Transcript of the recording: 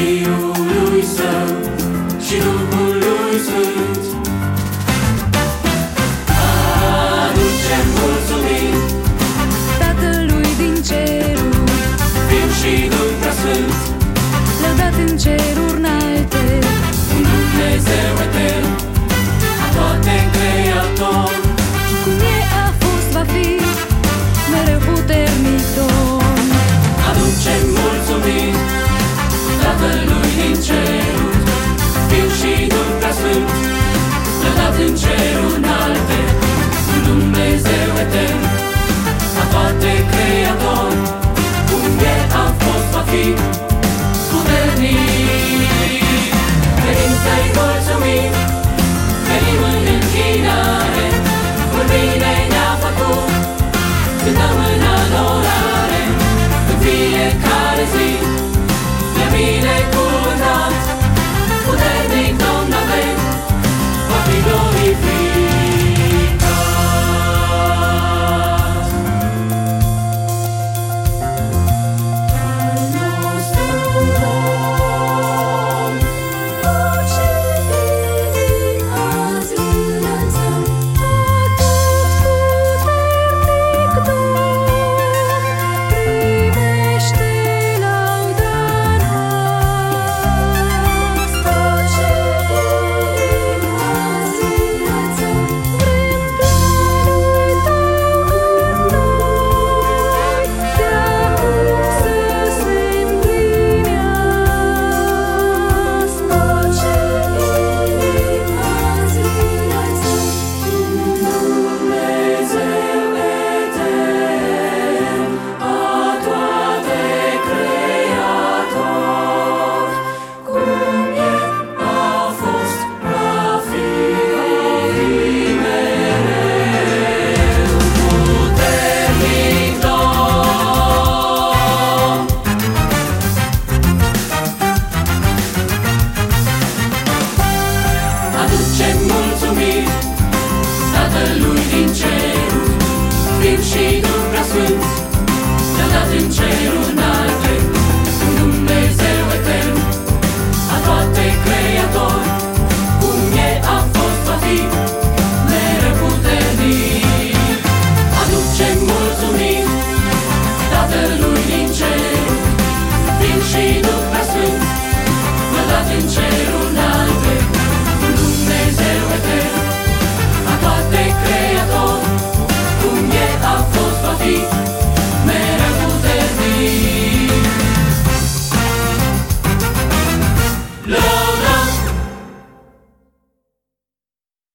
Brasil. change. și Duh Preasfânt, Să dați în cerul